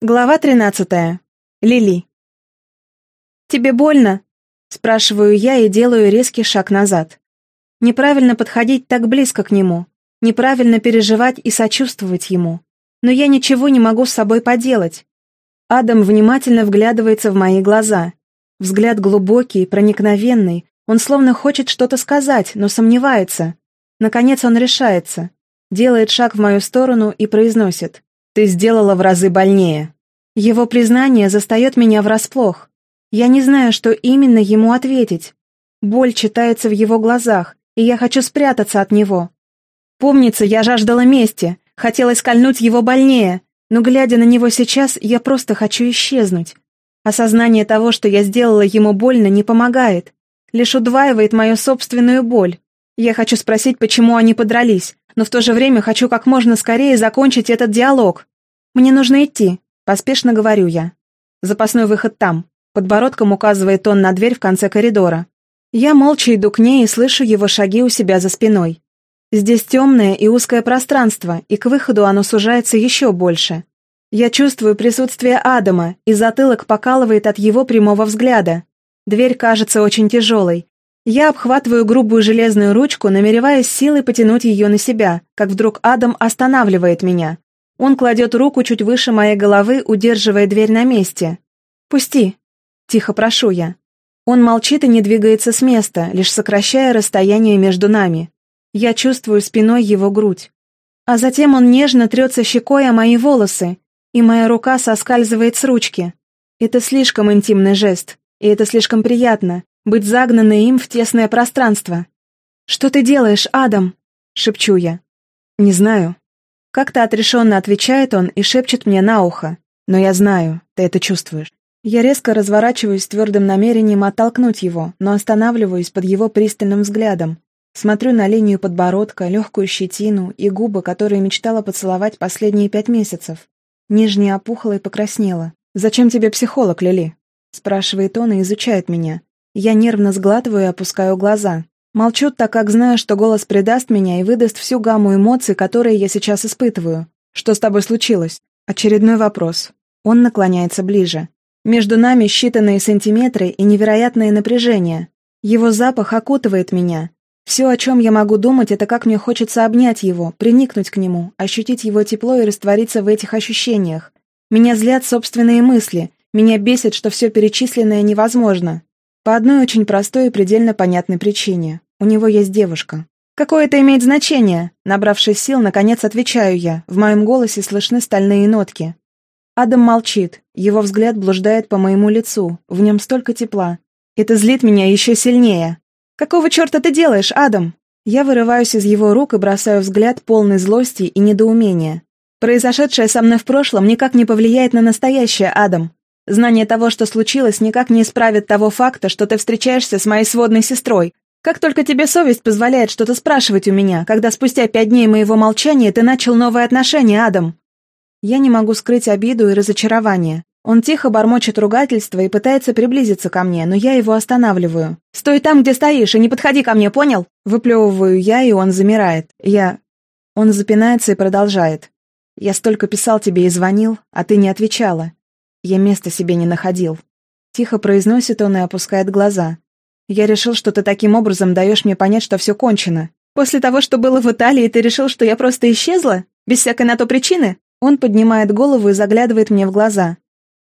Глава 13. Лили. «Тебе больно?» — спрашиваю я и делаю резкий шаг назад. Неправильно подходить так близко к нему, неправильно переживать и сочувствовать ему. Но я ничего не могу с собой поделать. Адам внимательно вглядывается в мои глаза. Взгляд глубокий, проникновенный, он словно хочет что-то сказать, но сомневается. Наконец он решается, делает шаг в мою сторону и произносит — ты сделала в разы больнее. Его признание застает меня врасплох. Я не знаю, что именно ему ответить. Боль читается в его глазах, и я хочу спрятаться от него. Помнится, я жаждала мести, хотела скольнуть его больнее, но, глядя на него сейчас, я просто хочу исчезнуть. Осознание того, что я сделала ему больно, не помогает, лишь удваивает мою собственную боль. Я хочу спросить, почему они подрались, но в то же время хочу как можно скорее закончить этот диалог. «Мне нужно идти», — поспешно говорю я. «Запасной выход там», — подбородком указывает он на дверь в конце коридора. Я молча иду к ней и слышу его шаги у себя за спиной. Здесь темное и узкое пространство, и к выходу оно сужается еще больше. Я чувствую присутствие Адама, и затылок покалывает от его прямого взгляда. Дверь кажется очень тяжелой. Я обхватываю грубую железную ручку, намереваясь силой потянуть ее на себя, как вдруг Адам останавливает меня. Он кладет руку чуть выше моей головы, удерживая дверь на месте. «Пусти!» — тихо прошу я. Он молчит и не двигается с места, лишь сокращая расстояние между нами. Я чувствую спиной его грудь. А затем он нежно трется щекой о мои волосы, и моя рука соскальзывает с ручки. Это слишком интимный жест, и это слишком приятно, быть загнанной им в тесное пространство. «Что ты делаешь, Адам?» — шепчу я. «Не знаю», как-то отрешенно отвечает он и шепчет мне на ухо. Но я знаю, ты это чувствуешь. Я резко разворачиваюсь с твердым намерением оттолкнуть его, но останавливаюсь под его пристальным взглядом. Смотрю на линию подбородка, легкую щетину и губы, которые мечтала поцеловать последние пять месяцев. Нижняя опухла и покраснела. «Зачем тебе психолог, Лили?» Спрашивает он и изучает меня. Я нервно сглатываю и опускаю глаза. Молчу, так как знаю, что голос предаст меня и выдаст всю гамму эмоций, которые я сейчас испытываю. Что с тобой случилось? Очередной вопрос. Он наклоняется ближе. Между нами считанные сантиметры и невероятное напряжение. Его запах окутывает меня. Все, о чем я могу думать, это как мне хочется обнять его, приникнуть к нему, ощутить его тепло и раствориться в этих ощущениях. Меня злят собственные мысли, меня бесит, что все перечисленное невозможно. По одной очень простой и предельно понятной причине. У него есть девушка. «Какое это имеет значение?» Набравшись сил, наконец отвечаю я. В моем голосе слышны стальные нотки. Адам молчит. Его взгляд блуждает по моему лицу. В нем столько тепла. Это злит меня еще сильнее. «Какого черта ты делаешь, Адам?» Я вырываюсь из его рук и бросаю взгляд полный злости и недоумения. Произошедшее со мной в прошлом никак не повлияет на настоящее, Адам. Знание того, что случилось, никак не исправит того факта, что ты встречаешься с моей сводной сестрой. Как только тебе совесть позволяет что-то спрашивать у меня, когда спустя пять дней моего молчания ты начал новые отношения, Адам. Я не могу скрыть обиду и разочарование. Он тихо бормочет ругательство и пытается приблизиться ко мне, но я его останавливаю. «Стой там, где стоишь, и не подходи ко мне, понял?» Выплевываю я, и он замирает. Я... Он запинается и продолжает. «Я столько писал тебе и звонил, а ты не отвечала. Я места себе не находил. Тихо произносит он и опускает глаза. Я решил, что ты таким образом даешь мне понять, что все кончено. После того, что было в Италии, ты решил, что я просто исчезла? Без всякой на то причины? Он поднимает голову и заглядывает мне в глаза.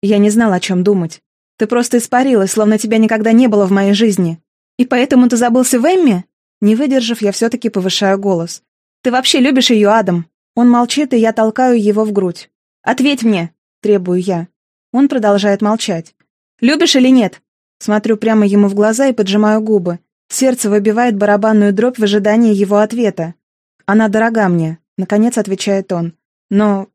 Я не знал, о чем думать. Ты просто испарилась, словно тебя никогда не было в моей жизни. И поэтому ты забылся в Эмме? Не выдержав, я все-таки повышаю голос. Ты вообще любишь ее, Адам? Он молчит, и я толкаю его в грудь. «Ответь мне!» – требую я. Он продолжает молчать. «Любишь или нет?» Смотрю прямо ему в глаза и поджимаю губы. Сердце выбивает барабанную дробь в ожидании его ответа. «Она дорога мне», — наконец отвечает он. «Но...»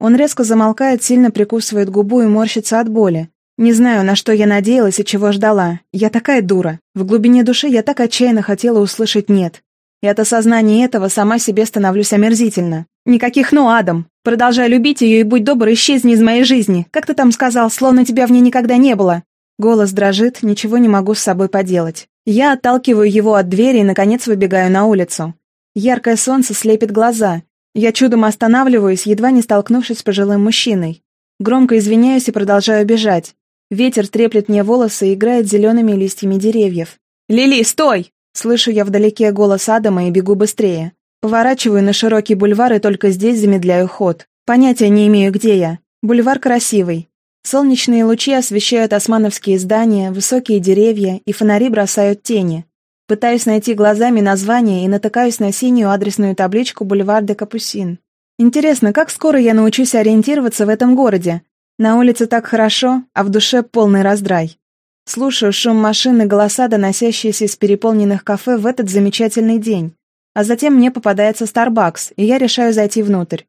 Он резко замолкает, сильно прикусывает губу и морщится от боли. Не знаю, на что я надеялась и чего ждала. Я такая дура. В глубине души я так отчаянно хотела услышать «нет». И от осознания этого сама себе становлюсь омерзительно. Никаких «ну, Адам». Продолжай любить ее и будь добр, исчезни из моей жизни. Как ты там сказал, словно тебя в ней никогда не было. Голос дрожит, ничего не могу с собой поделать. Я отталкиваю его от двери и, наконец, выбегаю на улицу. Яркое солнце слепит глаза. Я чудом останавливаюсь, едва не столкнувшись с пожилым мужчиной. Громко извиняюсь и продолжаю бежать. Ветер треплет мне волосы и играет зелеными листьями деревьев. «Лили, стой!» Слышу я вдалеке голос Адама и бегу быстрее. Поворачиваю на широкий бульвар и только здесь замедляю ход. Понятия не имею, где я. Бульвар красивый. Солнечные лучи освещают османовские здания, высокие деревья, и фонари бросают тени. Пытаюсь найти глазами название и натыкаюсь на синюю адресную табличку «Бульвар де Капусин». Интересно, как скоро я научусь ориентироваться в этом городе? На улице так хорошо, а в душе полный раздрай. Слушаю шум машин и голоса, доносящиеся из переполненных кафе в этот замечательный день. А затем мне попадается Starbucks, и я решаю зайти внутрь.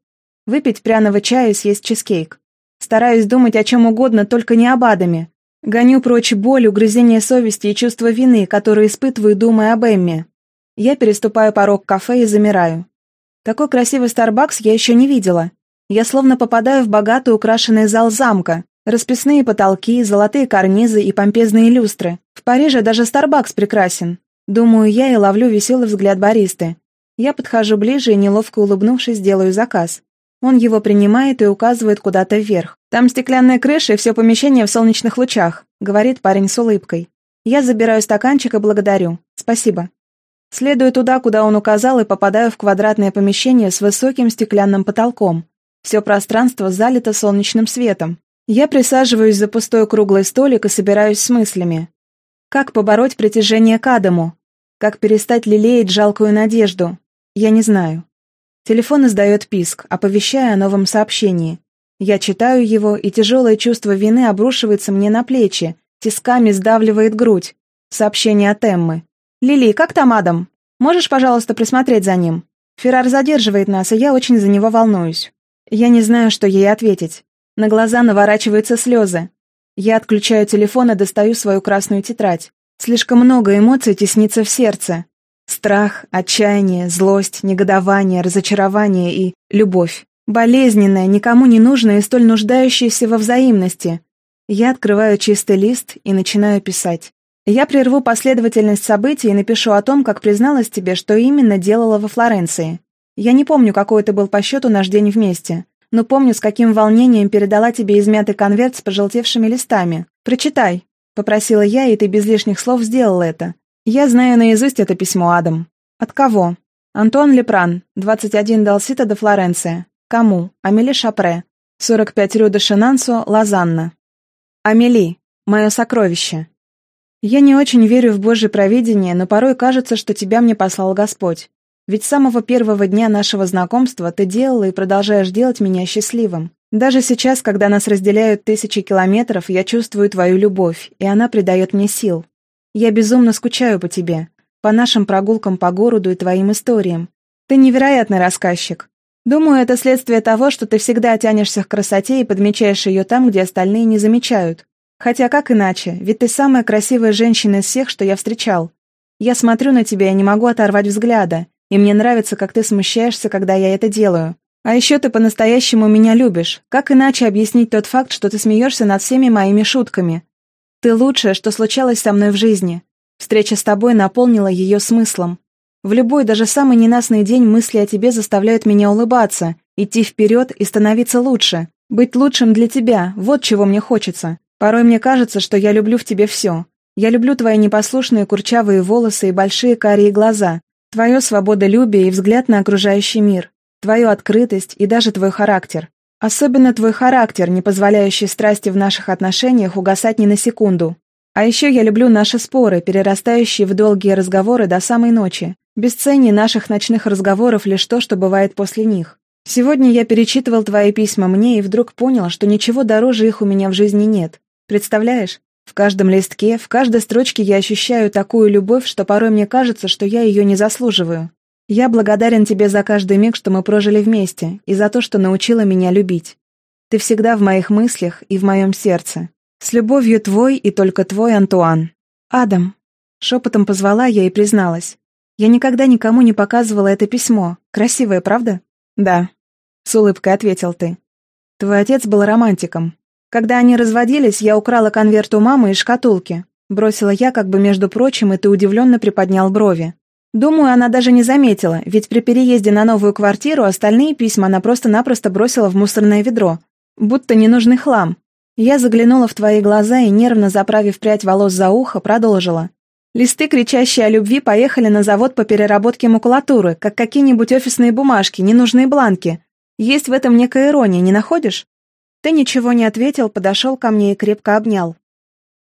Выпить пряного чая и съесть чизкейк. Стараюсь думать о чем угодно, только не об Адаме. Гоню прочь боль, угрызение совести и чувство вины, которые испытываю, думая об Эмме. Я переступаю порог кафе и замираю. Такой красивый Starbucks я еще не видела. Я словно попадаю в богато украшенный зал замка. Расписные потолки, золотые карнизы и помпезные люстры. В Париже даже Starbucks прекрасен. Думаю я и ловлю веселый взгляд баристы. Я подхожу ближе и, неловко улыбнувшись, делаю заказ. Он его принимает и указывает куда-то вверх. «Там стеклянная крыша и все помещение в солнечных лучах», — говорит парень с улыбкой. Я забираю стаканчик и благодарю. Спасибо. Следую туда, куда он указал, и попадаю в квадратное помещение с высоким стеклянным потолком. Все пространство залито солнечным светом. Я присаживаюсь за пустой круглый столик и собираюсь с мыслями. Как побороть притяжение к Адаму? Как перестать лелеять жалкую надежду? Я не знаю. Телефон издает писк, оповещая о новом сообщении. Я читаю его, и тяжелое чувство вины обрушивается мне на плечи, тисками сдавливает грудь. Сообщение от Эммы. «Лили, как там Адам? Можешь, пожалуйста, присмотреть за ним? Феррар задерживает нас, и я очень за него волнуюсь». Я не знаю, что ей ответить. На глаза наворачиваются слезы. Я отключаю телефон и достаю свою красную тетрадь. Слишком много эмоций теснится в сердце. Страх, отчаяние, злость, негодование, разочарование и любовь. Болезненная, никому не нужная и столь нуждающаяся во взаимности. Я открываю чистый лист и начинаю писать. Я прерву последовательность событий и напишу о том, как призналась тебе, что именно делала во Флоренции. Я не помню, какой это был по счету наш день вместе, но помню, с каким волнением передала тебе измятый конверт с пожелтевшими листами. Прочитай, — попросила я, и ты без лишних слов сделал это. Я знаю наизусть это письмо, Адам. От кого? Антуан Лепран, 21 Далсита де Флоренция. Кому? Амели Шапре. 45 Рю де Шинансо, Лозанна. Амели, мое сокровище. Я не очень верю в Божье провидение, но порой кажется, что тебя мне послал Господь. Ведь с самого первого дня нашего знакомства ты делала и продолжаешь делать меня счастливым. Даже сейчас, когда нас разделяют тысячи километров, я чувствую твою любовь, и она придает мне сил. Я безумно скучаю по тебе, по нашим прогулкам по городу и твоим историям. Ты невероятный рассказчик. Думаю, это следствие того, что ты всегда тянешься к красоте и подмечаешь ее там, где остальные не замечают. Хотя как иначе, ведь ты самая красивая женщина из всех, что я встречал. Я смотрю на тебя и не могу оторвать взгляда, и мне нравится, как ты смущаешься, когда я это делаю. А еще ты по-настоящему меня любишь. Как иначе объяснить тот факт, что ты смеешься над всеми моими шутками? Ты лучшее, что случалось со мной в жизни. Встреча с тобой наполнила ее смыслом. В любой, даже самый ненастный день мысли о тебе заставляют меня улыбаться, идти вперед и становиться лучше. Быть лучшим для тебя, вот чего мне хочется. Порой мне кажется, что я люблю в тебе все. Я люблю твои непослушные курчавые волосы и большие карие глаза, твое свободолюбие и взгляд на окружающий мир, твою открытость и даже твой характер. Особенно твой характер, не позволяющий страсти в наших отношениях угасать ни на секунду. А еще я люблю наши споры, перерастающие в долгие разговоры до самой ночи. Бесценнее наших ночных разговоров лишь то, что бывает после них. Сегодня я перечитывал твои письма мне и вдруг понял, что ничего дороже их у меня в жизни нет. Представляешь? В каждом листке, в каждой строчке я ощущаю такую любовь, что порой мне кажется, что я ее не заслуживаю. Я благодарен тебе за каждый миг, что мы прожили вместе, и за то, что научила меня любить. Ты всегда в моих мыслях и в моем сердце. С любовью твой и только твой, Антуан. Адам. Шепотом позвала я и призналась. Я никогда никому не показывала это письмо. Красивое, правда? Да. С улыбкой ответил ты. Твой отец был романтиком. Когда они разводились, я украла конверт у мамы из шкатулки. Бросила я как бы между прочим, и ты удивленно приподнял брови. Думаю, она даже не заметила, ведь при переезде на новую квартиру остальные письма она просто-напросто бросила в мусорное ведро. Будто ненужный хлам. Я заглянула в твои глаза и, нервно заправив прядь волос за ухо, продолжила. Листы, кричащие о любви, поехали на завод по переработке макулатуры, как какие-нибудь офисные бумажки, ненужные бланки. Есть в этом некая ирония, не находишь? Ты ничего не ответил, подошел ко мне и крепко обнял.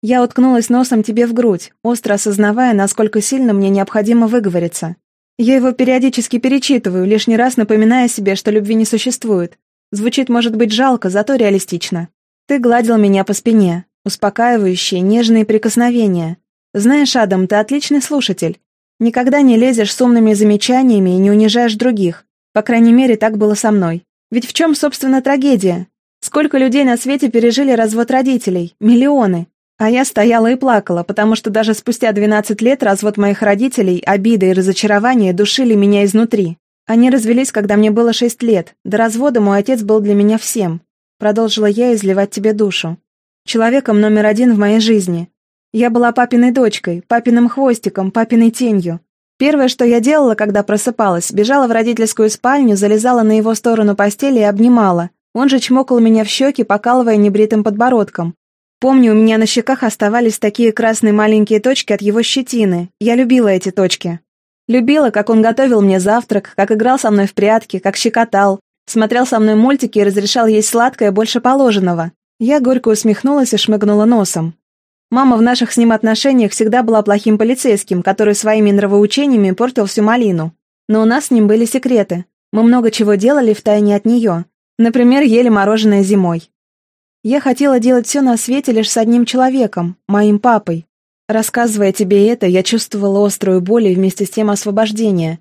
Я уткнулась носом тебе в грудь, остро осознавая, насколько сильно мне необходимо выговориться. Я его периодически перечитываю, лишний раз напоминая себе, что любви не существует. Звучит, может быть, жалко, зато реалистично. Ты гладил меня по спине, успокаивающие, нежные прикосновения. Знаешь, Адам, ты отличный слушатель. Никогда не лезешь с умными замечаниями и не унижаешь других. По крайней мере, так было со мной. Ведь в чем, собственно, трагедия? Сколько людей на свете пережили развод родителей? Миллионы. А я стояла и плакала, потому что даже спустя 12 лет развод моих родителей, обида и разочарование душили меня изнутри. Они развелись, когда мне было 6 лет. До развода мой отец был для меня всем. Продолжила я изливать тебе душу. Человеком номер один в моей жизни. Я была папиной дочкой, папиным хвостиком, папиной тенью. Первое, что я делала, когда просыпалась, бежала в родительскую спальню, залезала на его сторону постели и обнимала. Он же чмокал меня в щеки, покалывая небритым подбородком. Помню, у меня на щеках оставались такие красные маленькие точки от его щетины. Я любила эти точки. Любила, как он готовил мне завтрак, как играл со мной в прятки, как щекотал, смотрел со мной мультики и разрешал есть сладкое больше положенного. Я горько усмехнулась и шмыгнула носом. Мама в наших с ним отношениях всегда была плохим полицейским, который своими нравоучениями портил всю малину. Но у нас с ним были секреты. Мы много чего делали втайне от нее. Например, ели мороженое зимой. Я хотела делать все на свете лишь с одним человеком, моим папой. Рассказывая тебе это, я чувствовала острую боль и вместе с тем освобождение.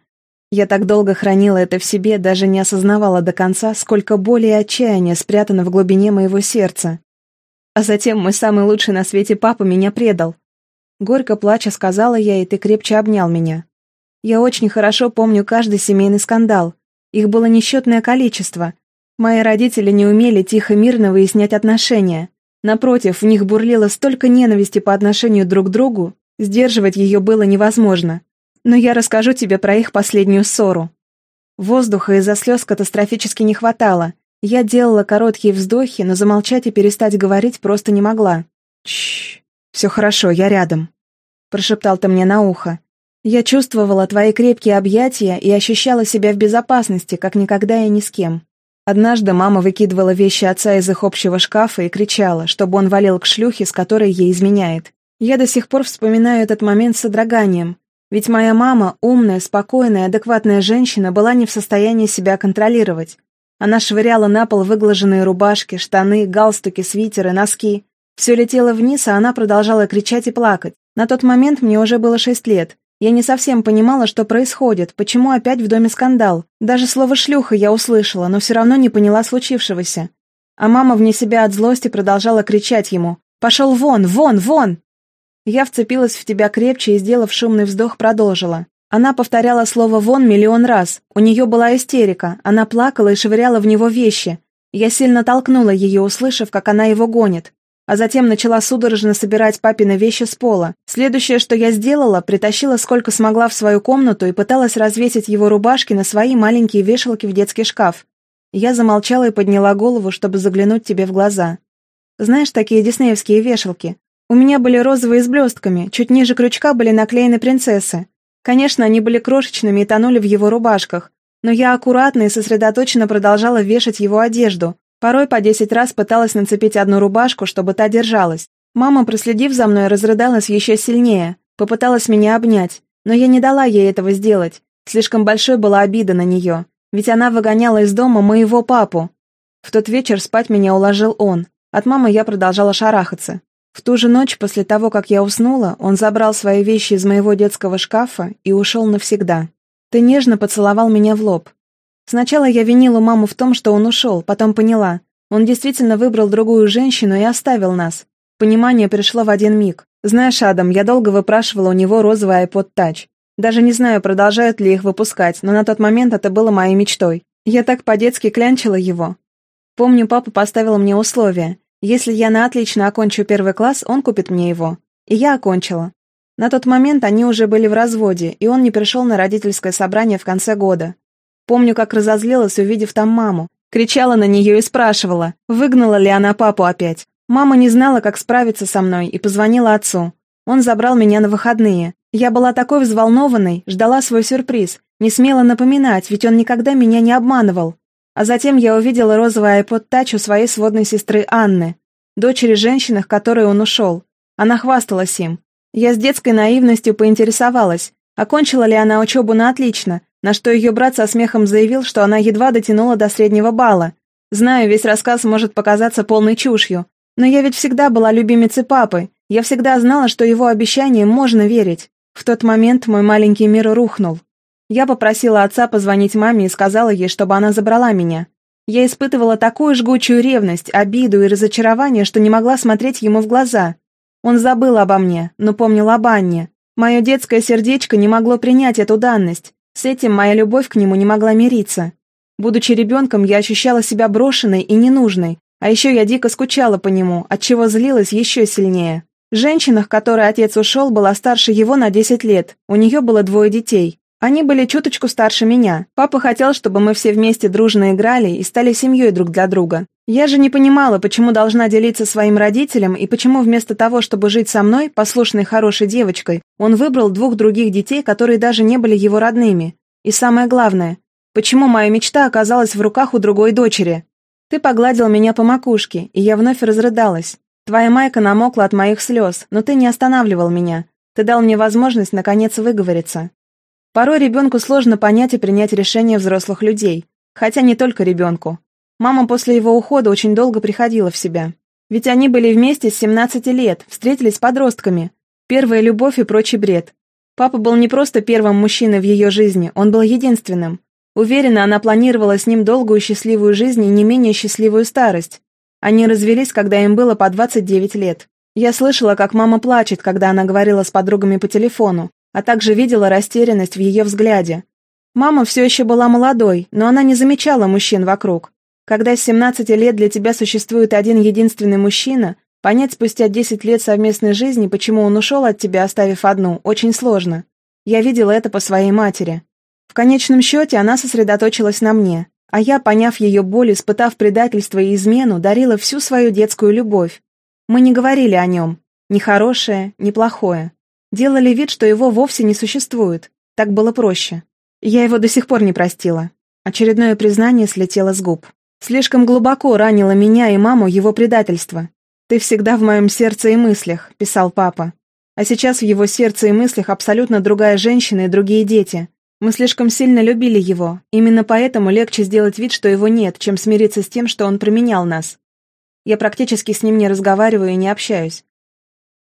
Я так долго хранила это в себе, даже не осознавала до конца, сколько боли и отчаяния спрятано в глубине моего сердца. А затем мой самый лучший на свете папа меня предал. Горько плача сказала я, и ты крепче обнял меня. Я очень хорошо помню каждый семейный скандал. Их было несчетное количество, Мои родители не умели тихо-мирно выяснять отношения. Напротив, в них бурлило столько ненависти по отношению друг к другу, сдерживать ее было невозможно. Но я расскажу тебе про их последнюю ссору. Воздуха из-за слез катастрофически не хватало. Я делала короткие вздохи, но замолчать и перестать говорить просто не могла. «Чш, все хорошо, я рядом», — прошептал ты мне на ухо. Я чувствовала твои крепкие объятия и ощущала себя в безопасности, как никогда и ни с кем. Однажды мама выкидывала вещи отца из их общего шкафа и кричала, чтобы он валил к шлюхе, с которой ей изменяет. Я до сих пор вспоминаю этот момент с содроганием. Ведь моя мама, умная, спокойная, адекватная женщина, была не в состоянии себя контролировать. Она швыряла на пол выглаженные рубашки, штаны, галстуки, свитеры, носки. Все летело вниз, а она продолжала кричать и плакать. На тот момент мне уже было шесть лет. Я не совсем понимала, что происходит, почему опять в доме скандал. Даже слово «шлюха» я услышала, но все равно не поняла случившегося. А мама вне себя от злости продолжала кричать ему «Пошел вон, вон, вон!» Я вцепилась в тебя крепче и, сделав шумный вздох, продолжила. Она повторяла слово «вон» миллион раз. У нее была истерика, она плакала и швыряла в него вещи. Я сильно толкнула ее, услышав, как она его гонит а затем начала судорожно собирать папины вещи с пола. Следующее, что я сделала, притащила сколько смогла в свою комнату и пыталась развесить его рубашки на свои маленькие вешалки в детский шкаф. Я замолчала и подняла голову, чтобы заглянуть тебе в глаза. Знаешь, такие диснеевские вешалки? У меня были розовые с блестками, чуть ниже крючка были наклеены принцессы. Конечно, они были крошечными и тонули в его рубашках, но я аккуратно и сосредоточенно продолжала вешать его одежду, Порой по десять раз пыталась нацепить одну рубашку, чтобы та держалась. Мама, проследив за мной, разрыдалась еще сильнее, попыталась меня обнять, но я не дала ей этого сделать. Слишком большой была обида на нее, ведь она выгоняла из дома моего папу. В тот вечер спать меня уложил он. От мамы я продолжала шарахаться. В ту же ночь, после того, как я уснула, он забрал свои вещи из моего детского шкафа и ушел навсегда. Ты нежно поцеловал меня в лоб. Сначала я винила маму в том, что он ушел, потом поняла. Он действительно выбрал другую женщину и оставил нас. Понимание пришло в один миг. Знаешь, Адам, я долго выпрашивала у него розовый iPod Touch. Даже не знаю, продолжают ли их выпускать, но на тот момент это было моей мечтой. Я так по-детски клянчила его. Помню, папа поставил мне условие. Если я на отлично окончу первый класс, он купит мне его. И я окончила. На тот момент они уже были в разводе, и он не пришел на родительское собрание в конце года. Помню, как разозлилась, увидев там маму. Кричала на нее и спрашивала, выгнала ли она папу опять. Мама не знала, как справиться со мной, и позвонила отцу. Он забрал меня на выходные. Я была такой взволнованной, ждала свой сюрприз, не смела напоминать, ведь он никогда меня не обманывал. А затем я увидела розовый iPod Touch у своей сводной сестры Анны, дочери женщины, к которой он ушел. Она хвасталась им. Я с детской наивностью поинтересовалась, окончила ли она учебу на отлично, на что ее брат со смехом заявил, что она едва дотянула до среднего балла. Знаю, весь рассказ может показаться полной чушью, но я ведь всегда была любимицей папы, я всегда знала, что его обещаниям можно верить. В тот момент мой маленький мир рухнул. Я попросила отца позвонить маме и сказала ей, чтобы она забрала меня. Я испытывала такую жгучую ревность, обиду и разочарование, что не могла смотреть ему в глаза. Он забыл обо мне, но помнил об Анне. Мое детское сердечко не могло принять эту данность. С этим моя любовь к нему не могла мириться. Будучи ребенком, я ощущала себя брошенной и ненужной, а еще я дико скучала по нему, отчего злилась еще сильнее. Женщина, к которой отец ушел, была старше его на 10 лет, у нее было двое детей. Они были чуточку старше меня. Папа хотел, чтобы мы все вместе дружно играли и стали семьей друг для друга. Я же не понимала, почему должна делиться своим родителям и почему вместо того, чтобы жить со мной, послушной хорошей девочкой, он выбрал двух других детей, которые даже не были его родными. И самое главное, почему моя мечта оказалась в руках у другой дочери? Ты погладил меня по макушке, и я вновь разрыдалась. Твоя майка намокла от моих слез, но ты не останавливал меня. Ты дал мне возможность наконец выговориться. Порой ребенку сложно понять и принять решение взрослых людей. Хотя не только ребенку. Мама после его ухода очень долго приходила в себя. Ведь они были вместе с 17 лет, встретились подростками. Первая любовь и прочий бред. Папа был не просто первым мужчиной в ее жизни, он был единственным. Уверена, она планировала с ним долгую счастливую жизнь и не менее счастливую старость. Они развелись, когда им было по 29 лет. Я слышала, как мама плачет, когда она говорила с подругами по телефону а также видела растерянность в ее взгляде. Мама все еще была молодой, но она не замечала мужчин вокруг. Когда с 17 лет для тебя существует один единственный мужчина, понять спустя 10 лет совместной жизни, почему он ушел от тебя, оставив одну, очень сложно. Я видела это по своей матери. В конечном счете она сосредоточилась на мне, а я, поняв ее боль, испытав предательство и измену, дарила всю свою детскую любовь. Мы не говорили о нем, ни хорошее, ни плохое. Делали вид, что его вовсе не существует. Так было проще. Я его до сих пор не простила. Очередное признание слетело с губ. Слишком глубоко ранило меня и маму его предательство. «Ты всегда в моем сердце и мыслях», — писал папа. А сейчас в его сердце и мыслях абсолютно другая женщина и другие дети. Мы слишком сильно любили его. Именно поэтому легче сделать вид, что его нет, чем смириться с тем, что он променял нас. Я практически с ним не разговариваю и не общаюсь.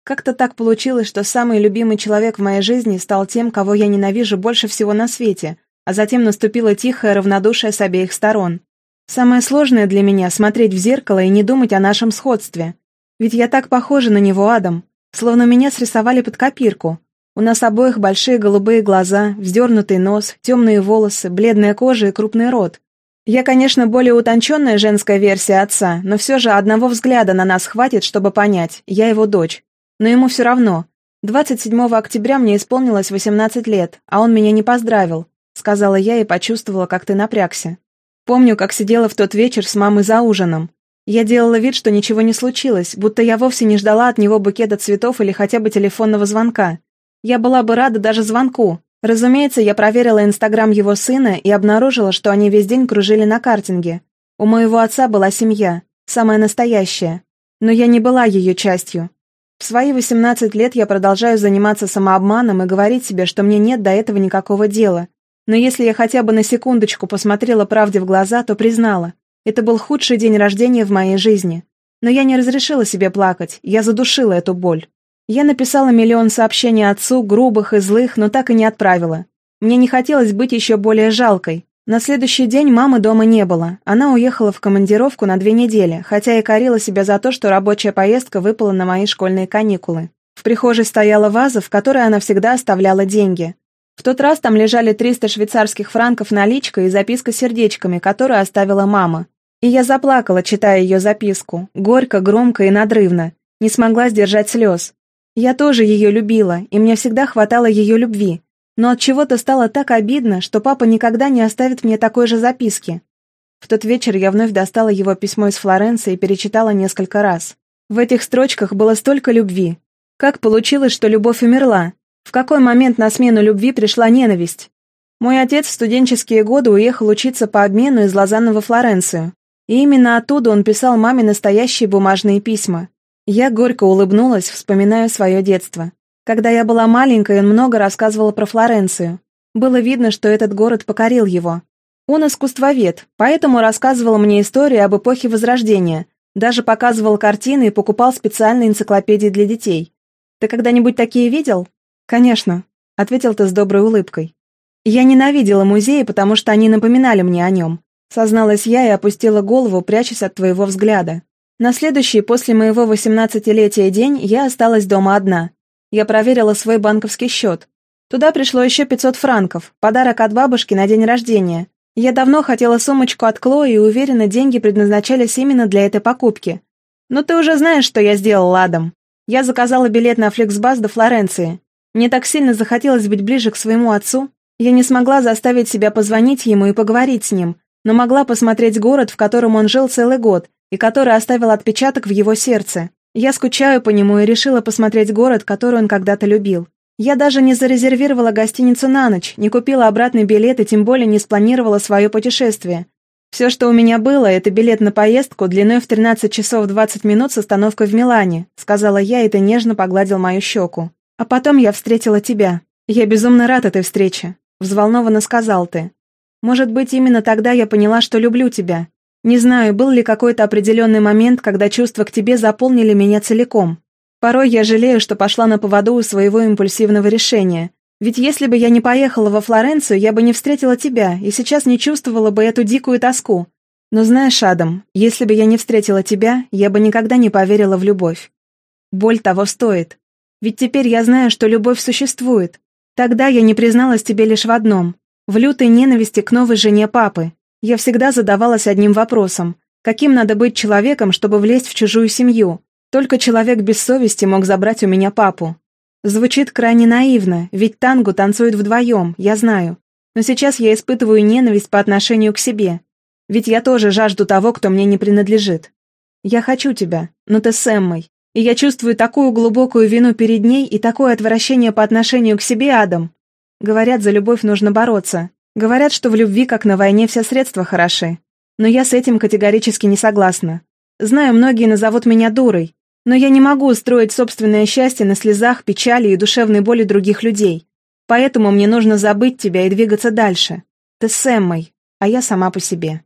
Как-то так получилось, что самый любимый человек в моей жизни стал тем, кого я ненавижу больше всего на свете, а затем наступило тихое равнодушие с обеих сторон. Самое сложное для меня — смотреть в зеркало и не думать о нашем сходстве. Ведь я так похожа на него, Адам, словно меня срисовали под копирку. У нас обоих большие голубые глаза, вздернутый нос, темные волосы, бледная кожа и крупный рот. Я, конечно, более утонченная женская версия отца, но все же одного взгляда на нас хватит, чтобы понять, я его дочь. Но ему все равно. 27 октября мне исполнилось 18 лет, а он меня не поздравил, сказала я и почувствовала, как ты напрягся. Помню, как сидела в тот вечер с мамой за ужином. Я делала вид, что ничего не случилось, будто я вовсе не ждала от него букета цветов или хотя бы телефонного звонка. Я была бы рада даже звонку. Разумеется, я проверила инстаграм его сына и обнаружила, что они весь день кружили на картинге. У моего отца была семья, самая настоящая. Но я не была ее частью. В свои 18 лет я продолжаю заниматься самообманом и говорить себе, что мне нет до этого никакого дела. Но если я хотя бы на секундочку посмотрела правде в глаза, то признала. Это был худший день рождения в моей жизни. Но я не разрешила себе плакать, я задушила эту боль. Я написала миллион сообщений отцу, грубых и злых, но так и не отправила. Мне не хотелось быть еще более жалкой, на следующий день мамы дома не было. Она уехала в командировку на две недели, хотя и корила себя за то, что рабочая поездка выпала на мои школьные каникулы. В прихожей стояла ваза, в которой она всегда оставляла деньги. В тот раз там лежали 300 швейцарских франков наличка и записка с сердечками, которую оставила мама. И я заплакала, читая ее записку, горько, громко и надрывно. Не смогла сдержать слез. Я тоже ее любила, и мне всегда хватало ее любви, но от чего-то стало так обидно, что папа никогда не оставит мне такой же записки. В тот вечер я вновь достала его письмо из Флоренции и перечитала несколько раз. В этих строчках было столько любви. Как получилось, что любовь умерла? В какой момент на смену любви пришла ненависть? Мой отец в студенческие годы уехал учиться по обмену из Лозанны во Флоренцию. И именно оттуда он писал маме настоящие бумажные письма. Я горько улыбнулась, вспоминая свое детство. Когда я была маленькой, он много рассказывал про Флоренцию. Было видно, что этот город покорил его. Он искусствовед, поэтому рассказывал мне истории об эпохе Возрождения, даже показывал картины и покупал специальные энциклопедии для детей. Ты когда-нибудь такие видел? Конечно, ответил ты с доброй улыбкой. Я ненавидела музеи, потому что они напоминали мне о нем. Созналась я и опустила голову, прячась от твоего взгляда. На следующий после моего восемнадцатилетия день я осталась дома одна. Я проверила свой банковский счет. Туда пришло еще 500 франков, подарок от бабушки на день рождения. Я давно хотела сумочку от Клои и уверена, деньги предназначались именно для этой покупки. Но ты уже знаешь, что я сделала, Адам. Я заказала билет на Фликсбас до Флоренции. Мне так сильно захотелось быть ближе к своему отцу, я не смогла заставить себя позвонить ему и поговорить с ним, но могла посмотреть город, в котором он жил целый год, и который оставил отпечаток в его сердце. Я скучаю по нему и решила посмотреть город, который он когда-то любил. Я даже не зарезервировала гостиницу на ночь, не купила обратный билет и тем более не спланировала свое путешествие. Все, что у меня было, это билет на поездку длиной в 13 часов 20 минут с остановкой в Милане, сказала я, и ты нежно погладил мою щеку. А потом я встретила тебя. Я безумно рад этой встрече. Взволнованно сказал ты. Может быть, именно тогда я поняла, что люблю тебя. Не знаю, был ли какой-то определенный момент, когда чувства к тебе заполнили меня целиком. Порой я жалею, что пошла на поводу у своего импульсивного решения. Ведь если бы я не поехала во Флоренцию, я бы не встретила тебя и сейчас не чувствовала бы эту дикую тоску. Но знаешь, Адам, если бы я не встретила тебя, я бы никогда не поверила в любовь. Боль того стоит. Ведь теперь я знаю, что любовь существует, Тогда я не призналась тебе лишь в одном. В лютой ненависти к новой жене папы. Я всегда задавалась одним вопросом. Каким надо быть человеком, чтобы влезть в чужую семью? Только человек без совести мог забрать у меня папу. Звучит крайне наивно, ведь танго танцуют вдвоем, я знаю. Но сейчас я испытываю ненависть по отношению к себе. Ведь я тоже жажду того, кто мне не принадлежит. Я хочу тебя, но ты с Эммой. И я чувствую такую глубокую вину перед ней и такое отвращение по отношению к себе, Адам. Говорят, за любовь нужно бороться. Говорят, что в любви, как на войне, все средства хороши. Но я с этим категорически не согласна. Знаю, многие назовут меня дурой, но я не могу устроить собственное счастье на слезах, печали и душевной боли других людей. Поэтому мне нужно забыть тебя и двигаться дальше. Ты с Эммой, а я сама по себе.